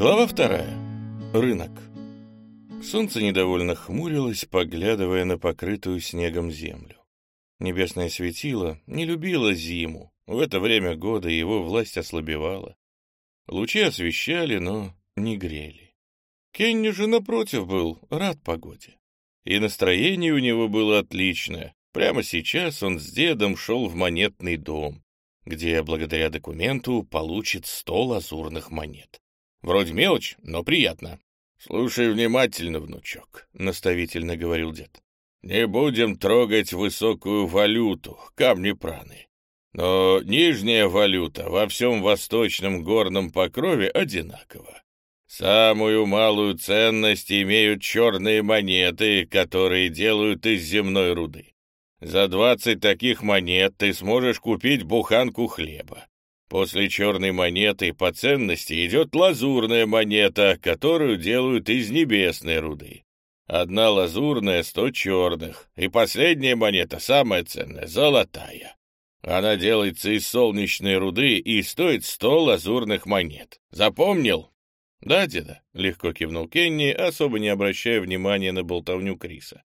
Глава вторая. Рынок. Солнце недовольно хмурилось, поглядывая на покрытую снегом землю. Небесное светило не любило зиму. В это время года его власть ослабевала. Лучи освещали, но не грели. Кенни же, напротив, был рад погоде. И настроение у него было отличное. Прямо сейчас он с дедом шел в монетный дом, где, благодаря документу, получит сто лазурных монет. Вроде мелочь, но приятно. «Слушай внимательно, внучок», — наставительно говорил дед. «Не будем трогать высокую валюту, камни праны. Но нижняя валюта во всем восточном горном покрове одинакова. Самую малую ценность имеют черные монеты, которые делают из земной руды. За двадцать таких монет ты сможешь купить буханку хлеба. После черной монеты по ценности идет лазурная монета, которую делают из небесной руды. Одна лазурная — сто черных, и последняя монета, самая ценная, золотая. Она делается из солнечной руды и стоит сто лазурных монет. Запомнил? Да, деда, — легко кивнул Кенни, особо не обращая внимания на болтовню Криса.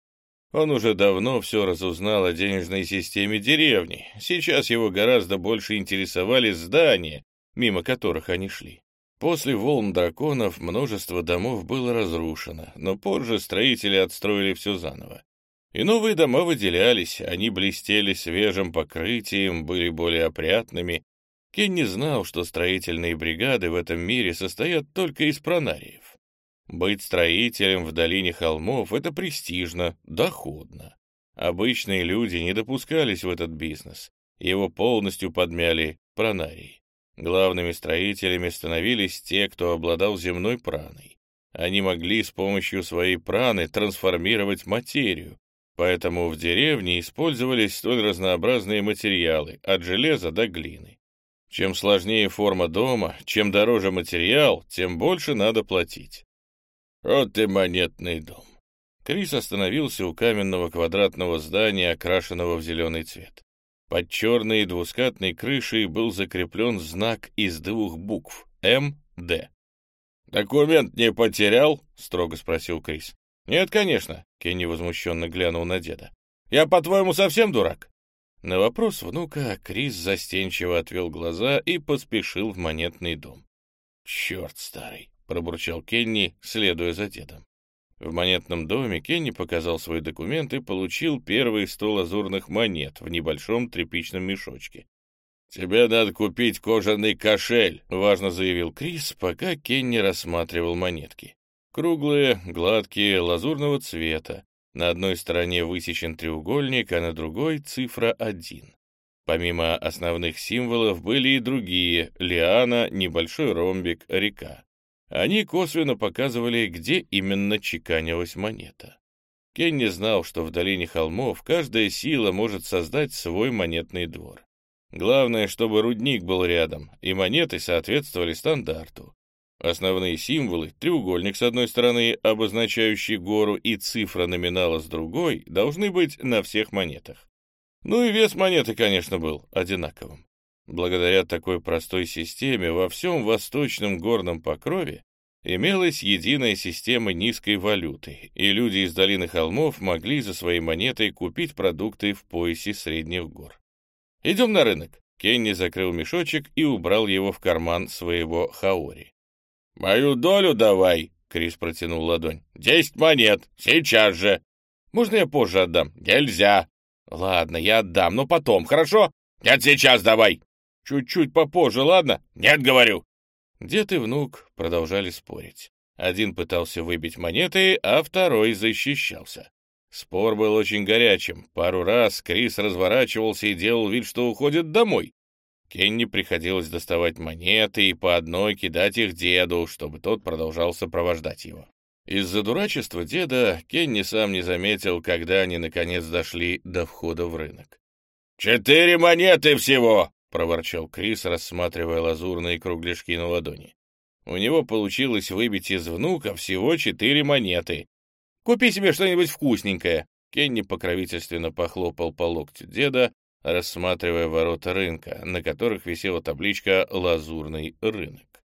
Он уже давно все разузнал о денежной системе деревни. Сейчас его гораздо больше интересовали здания, мимо которых они шли. После волн драконов множество домов было разрушено, но позже строители отстроили все заново. И новые дома выделялись, они блестели свежим покрытием, были более опрятными. Кен знал, что строительные бригады в этом мире состоят только из пронариев. Быть строителем в долине холмов — это престижно, доходно. Обычные люди не допускались в этот бизнес. Его полностью подмяли пронарии. Главными строителями становились те, кто обладал земной праной. Они могли с помощью своей праны трансформировать материю, поэтому в деревне использовались столь разнообразные материалы, от железа до глины. Чем сложнее форма дома, чем дороже материал, тем больше надо платить. Вот и монетный дом. Крис остановился у каменного квадратного здания, окрашенного в зеленый цвет. Под черной двускатной крышей был закреплен знак из двух букв — МД. «Документ не потерял?» — строго спросил Крис. «Нет, конечно», — Кенни возмущенно глянул на деда. «Я, по-твоему, совсем дурак?» На вопрос внука Крис застенчиво отвел глаза и поспешил в монетный дом. «Черт старый!» Пробурчал Кенни, следуя за дедом. В монетном доме Кенни показал свой документ и получил первые сто лазурных монет в небольшом тряпичном мешочке. «Тебе надо купить кожаный кошель», — важно заявил Крис, пока Кенни рассматривал монетки. Круглые, гладкие, лазурного цвета. На одной стороне высечен треугольник, а на другой — цифра один. Помимо основных символов были и другие — лиана, небольшой ромбик, река. Они косвенно показывали, где именно чеканилась монета. Кенни знал, что в долине холмов каждая сила может создать свой монетный двор. Главное, чтобы рудник был рядом, и монеты соответствовали стандарту. Основные символы, треугольник с одной стороны, обозначающий гору, и цифра номинала с другой, должны быть на всех монетах. Ну и вес монеты, конечно, был одинаковым. Благодаря такой простой системе во всем восточном горном покрове имелась единая система низкой валюты, и люди из долины холмов могли за свои монеты купить продукты в поясе средних гор. «Идем на рынок». Кенни закрыл мешочек и убрал его в карман своего хаори. «Мою долю давай!» — Крис протянул ладонь. «Десять монет! Сейчас же!» «Можно я позже отдам?» «Нельзя!» «Ладно, я отдам, но потом, хорошо?» «Нет, сейчас давай!» Чуть-чуть попозже, ладно? Нет, говорю. Дед и внук продолжали спорить. Один пытался выбить монеты, а второй защищался. Спор был очень горячим. Пару раз Крис разворачивался и делал вид, что уходит домой. Кенни приходилось доставать монеты и по одной кидать их деду, чтобы тот продолжал сопровождать его. Из-за дурачества деда Кенни сам не заметил, когда они наконец дошли до входа в рынок. «Четыре монеты всего!» — проворчал Крис, рассматривая лазурные кругляшки на ладони. У него получилось выбить из внука всего четыре монеты. «Купи себе что-нибудь вкусненькое!» Кенни покровительственно похлопал по локтю деда, рассматривая ворота рынка, на которых висела табличка «Лазурный рынок».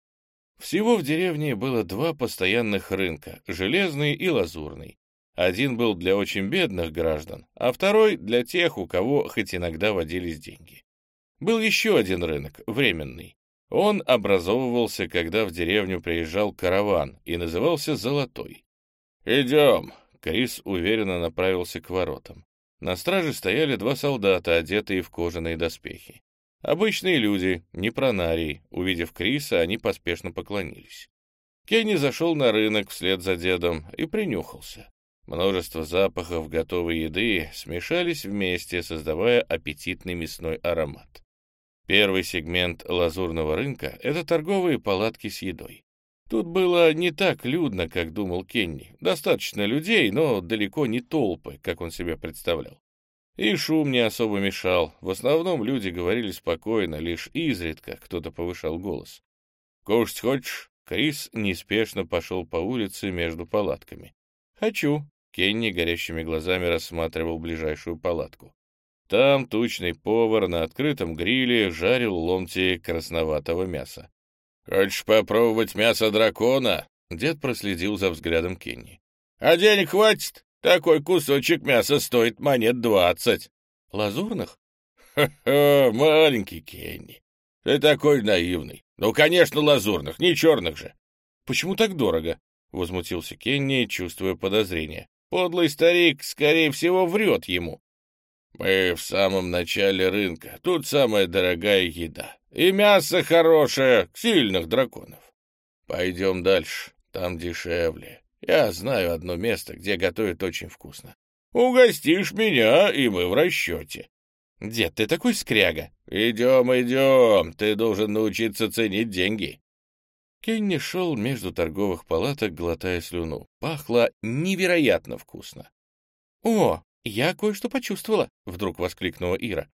Всего в деревне было два постоянных рынка — железный и лазурный. Один был для очень бедных граждан, а второй — для тех, у кого хоть иногда водились деньги. Был еще один рынок, временный. Он образовывался, когда в деревню приезжал караван и назывался «Золотой». «Идем!» — Крис уверенно направился к воротам. На страже стояли два солдата, одетые в кожаные доспехи. Обычные люди, не пронарии. Увидев Криса, они поспешно поклонились. Кенни зашел на рынок вслед за дедом и принюхался. Множество запахов готовой еды смешались вместе, создавая аппетитный мясной аромат. Первый сегмент лазурного рынка — это торговые палатки с едой. Тут было не так людно, как думал Кенни. Достаточно людей, но далеко не толпы, как он себе представлял. И шум не особо мешал. В основном люди говорили спокойно, лишь изредка кто-то повышал голос. «Кушать хочешь?» Крис неспешно пошел по улице между палатками. «Хочу». Кенни горящими глазами рассматривал ближайшую палатку. Там тучный повар на открытом гриле жарил ломти красноватого мяса. «Хочешь попробовать мясо дракона?» Дед проследил за взглядом Кенни. «А денег хватит? Такой кусочек мяса стоит монет двадцать». «Лазурных?» «Ха-ха, маленький Кенни. Ты такой наивный. Ну, конечно, лазурных, не черных же». «Почему так дорого?» — возмутился Кенни, чувствуя подозрение. «Подлый старик, скорее всего, врет ему». Мы в самом начале рынка. Тут самая дорогая еда. И мясо хорошее, сильных драконов. Пойдем дальше, там дешевле. Я знаю одно место, где готовят очень вкусно. Угостишь меня, и мы в расчете. Дед, ты такой скряга. Идем, идем, ты должен научиться ценить деньги. Кенни шел между торговых палаток, глотая слюну. Пахло невероятно вкусно. «О, «Я кое-что почувствовала», — вдруг воскликнула Ира.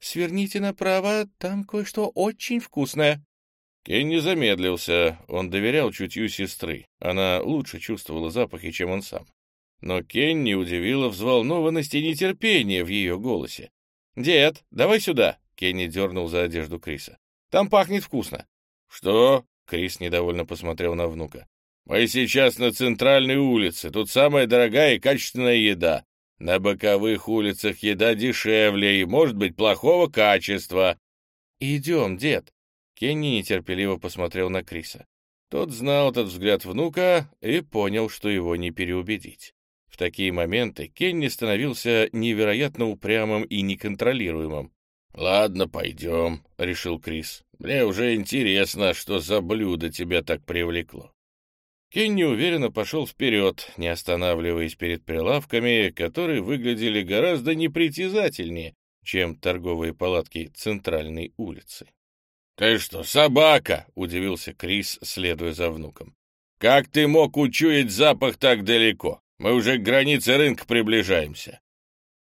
«Сверните направо, там кое-что очень вкусное». Кенни замедлился, он доверял чутью сестры, она лучше чувствовала запахи, чем он сам. Но Кенни удивила взволнованность и нетерпение в ее голосе. «Дед, давай сюда!» — Кенни дернул за одежду Криса. «Там пахнет вкусно». «Что?» — Крис недовольно посмотрел на внука. «Мы сейчас на центральной улице, тут самая дорогая и качественная еда. На боковых улицах еда дешевле и, может быть, плохого качества. «Идем, дед!» Кенни нетерпеливо посмотрел на Криса. Тот знал этот взгляд внука и понял, что его не переубедить. В такие моменты Кенни становился невероятно упрямым и неконтролируемым. «Ладно, пойдем», — решил Крис. «Мне уже интересно, что за блюдо тебя так привлекло». Кенни уверенно пошел вперед, не останавливаясь перед прилавками, которые выглядели гораздо непритязательнее, чем торговые палатки центральной улицы. «Ты что, собака?» — удивился Крис, следуя за внуком. «Как ты мог учуять запах так далеко? Мы уже к границе рынка приближаемся».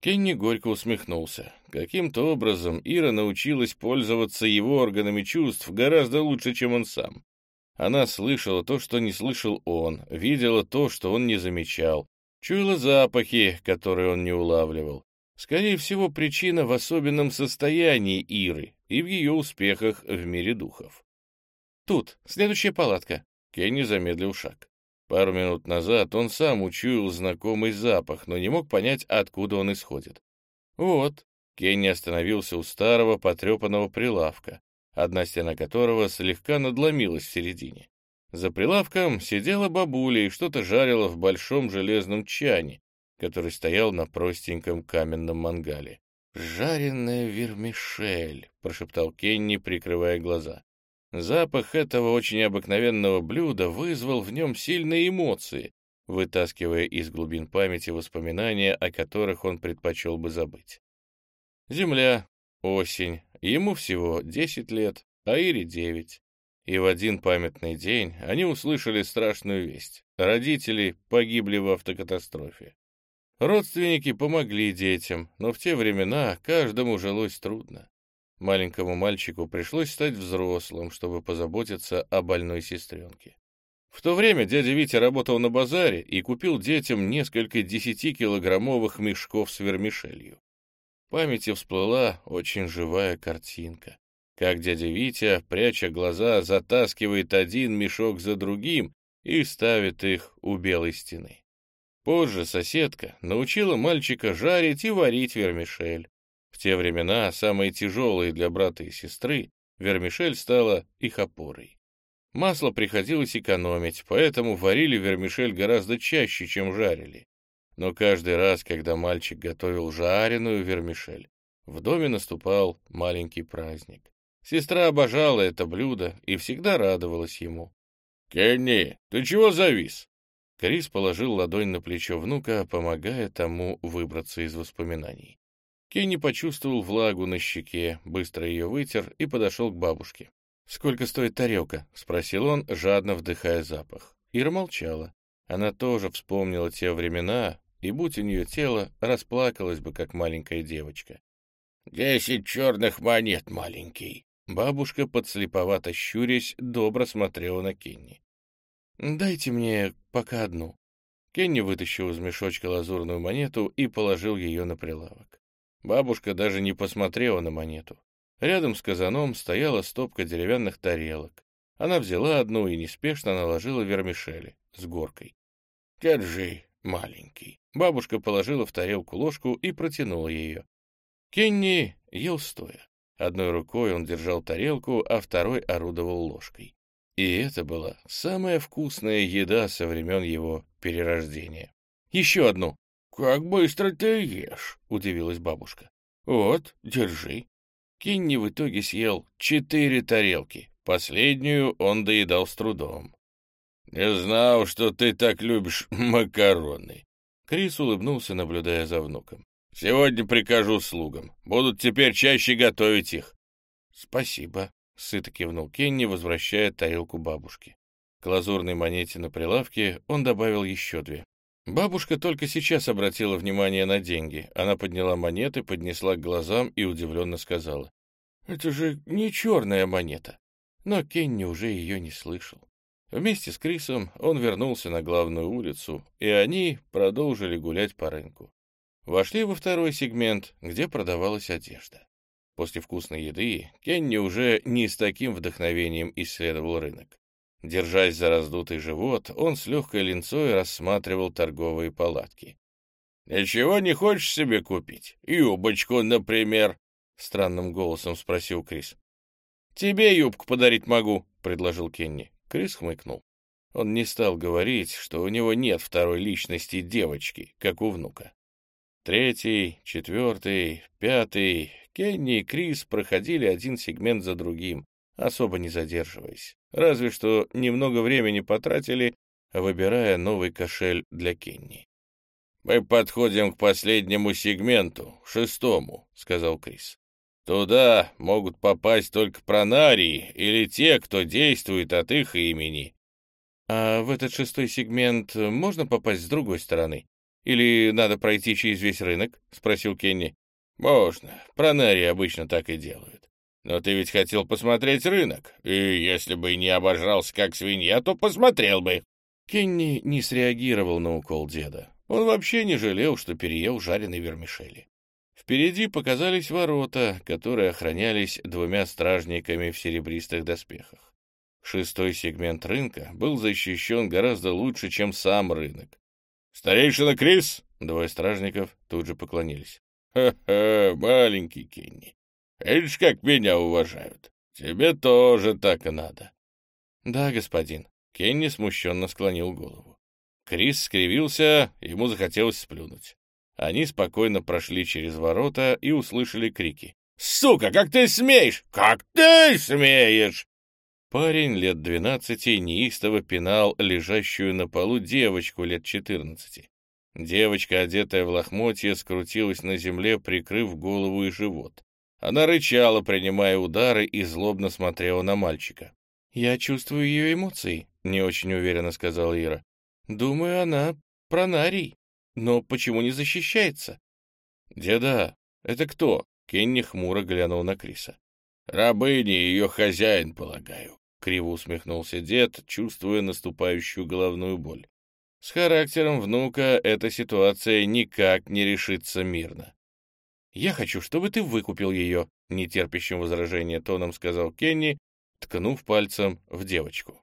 Кенни горько усмехнулся. Каким-то образом Ира научилась пользоваться его органами чувств гораздо лучше, чем он сам. Она слышала то, что не слышал он, видела то, что он не замечал, чуяла запахи, которые он не улавливал. Скорее всего, причина в особенном состоянии Иры и в ее успехах в мире духов. «Тут, следующая палатка». Кенни замедлил шаг. Пару минут назад он сам учуял знакомый запах, но не мог понять, откуда он исходит. «Вот». Кенни остановился у старого потрепанного прилавка одна стена которого слегка надломилась в середине. За прилавком сидела бабуля и что-то жарила в большом железном чане, который стоял на простеньком каменном мангале. «Жареная вермишель», — прошептал Кенни, прикрывая глаза. Запах этого очень обыкновенного блюда вызвал в нем сильные эмоции, вытаскивая из глубин памяти воспоминания, о которых он предпочел бы забыть. Земля, осень, Ему всего десять лет, а Ире девять. И в один памятный день они услышали страшную весть. Родители погибли в автокатастрофе. Родственники помогли детям, но в те времена каждому жилось трудно. Маленькому мальчику пришлось стать взрослым, чтобы позаботиться о больной сестренке. В то время дядя Витя работал на базаре и купил детям несколько десятикилограммовых мешков с вермишелью памяти всплыла очень живая картинка. как дядя Витя, пряча глаза, затаскивает один мешок за другим и ставит их у белой стены. Позже соседка научила мальчика жарить и варить вермишель. В те времена, самые тяжелые для брата и сестры, вермишель стала их опорой. Масло приходилось экономить, поэтому варили вермишель гораздо чаще, чем жарили. Но каждый раз, когда мальчик готовил жареную вермишель, в доме наступал маленький праздник. Сестра обожала это блюдо и всегда радовалась ему. «Кенни, ты чего завис?» Крис положил ладонь на плечо внука, помогая тому выбраться из воспоминаний. Кенни почувствовал влагу на щеке, быстро ее вытер и подошел к бабушке. «Сколько стоит тарелка?» — спросил он, жадно вдыхая запах. Ира молчала. Она тоже вспомнила те времена, и, будь у нее тело, расплакалась бы, как маленькая девочка. «Десять черных монет, маленький!» Бабушка, подслеповато щурясь, добро смотрела на Кенни. «Дайте мне пока одну». Кенни вытащил из мешочка лазурную монету и положил ее на прилавок. Бабушка даже не посмотрела на монету. Рядом с казаном стояла стопка деревянных тарелок. Она взяла одну и неспешно наложила вермишели с горкой. «Держи, маленький». Бабушка положила в тарелку ложку и протянула ее. Кенни ел стоя. Одной рукой он держал тарелку, а второй орудовал ложкой. И это была самая вкусная еда со времен его перерождения. «Еще одну!» «Как быстро ты ешь!» — удивилась бабушка. «Вот, держи». Кинни в итоге съел четыре тарелки. Последнюю он доедал с трудом. «Не знал, что ты так любишь макароны». Крис улыбнулся, наблюдая за внуком. «Сегодня прикажу слугам. Будут теперь чаще готовить их». «Спасибо», — сыто кивнул Кенни, возвращая тарелку бабушке. К лазурной монете на прилавке он добавил еще две. Бабушка только сейчас обратила внимание на деньги. Она подняла монеты, поднесла к глазам и удивленно сказала. «Это же не черная монета». Но Кенни уже ее не слышал. Вместе с Крисом он вернулся на главную улицу, и они продолжили гулять по рынку. Вошли во второй сегмент, где продавалась одежда. После вкусной еды Кенни уже не с таким вдохновением исследовал рынок. Держась за раздутый живот, он с легкой линцой рассматривал торговые палатки. «Ничего не хочешь себе купить? Юбочку, например?» — странным голосом спросил Крис. «Тебе юбку подарить могу», — предложил Кенни. Крис хмыкнул. Он не стал говорить, что у него нет второй личности девочки, как у внука. Третий, четвертый, пятый. Кенни и Крис проходили один сегмент за другим, особо не задерживаясь. Разве что немного времени потратили, выбирая новый кошель для Кенни. «Мы подходим к последнему сегменту, шестому», — сказал Крис. «Туда могут попасть только пронарии или те, кто действует от их имени». «А в этот шестой сегмент можно попасть с другой стороны? Или надо пройти через весь рынок?» — спросил Кенни. «Можно. Пронарии обычно так и делают. Но ты ведь хотел посмотреть рынок, и если бы не обожрался как свинья, то посмотрел бы». Кенни не среагировал на укол деда. Он вообще не жалел, что переел жареной вермишели. Впереди показались ворота, которые охранялись двумя стражниками в серебристых доспехах. Шестой сегмент рынка был защищен гораздо лучше, чем сам рынок. «Старейшина Крис!» — двое стражников тут же поклонились. «Ха-ха, маленький Кенни, Видишь, как меня уважают. Тебе тоже так и надо. Да, господин. Кенни смущенно склонил голову. Крис скривился, ему захотелось сплюнуть. Они спокойно прошли через ворота и услышали крики. «Сука, как ты смеешь? Как ты смеешь?» Парень лет двенадцати неистово пинал лежащую на полу девочку лет четырнадцати. Девочка, одетая в лохмотье, скрутилась на земле, прикрыв голову и живот. Она рычала, принимая удары, и злобно смотрела на мальчика. «Я чувствую ее эмоции», — не очень уверенно сказала Ира. «Думаю, она пронарий. Но почему не защищается?» «Деда, это кто?» — Кенни хмуро глянул на Криса. «Рабыня и ее хозяин, полагаю», — криво усмехнулся дед, чувствуя наступающую головную боль. С характером внука эта ситуация никак не решится мирно. «Я хочу, чтобы ты выкупил ее», — нетерпящим возражения тоном сказал Кенни, ткнув пальцем в девочку.